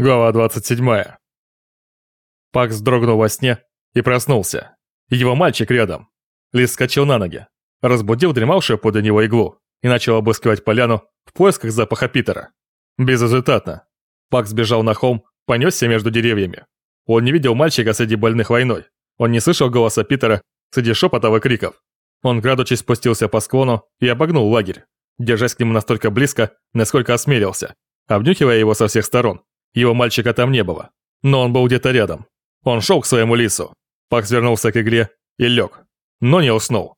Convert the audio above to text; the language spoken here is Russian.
Глава 27. Пак вздрогнул во сне и проснулся. Его мальчик рядом. Лис скачал на ноги, разбудил дремавшую подле него иглу и начал обыскивать поляну в поисках запаха Питера. Безрезультатно. Пак сбежал на холм, понесся между деревьями. Он не видел мальчика среди больных войной. Он не слышал голоса Питера среди шепотов и криков. Он, крадучись, спустился по склону и обогнул лагерь, держась к нему настолько близко, насколько осмелился, обнюхивая его со всех сторон. Его мальчика там не было. Но он был где-то рядом. Он шел к своему лису. Пак свернулся к игле и лег. Но не уснул.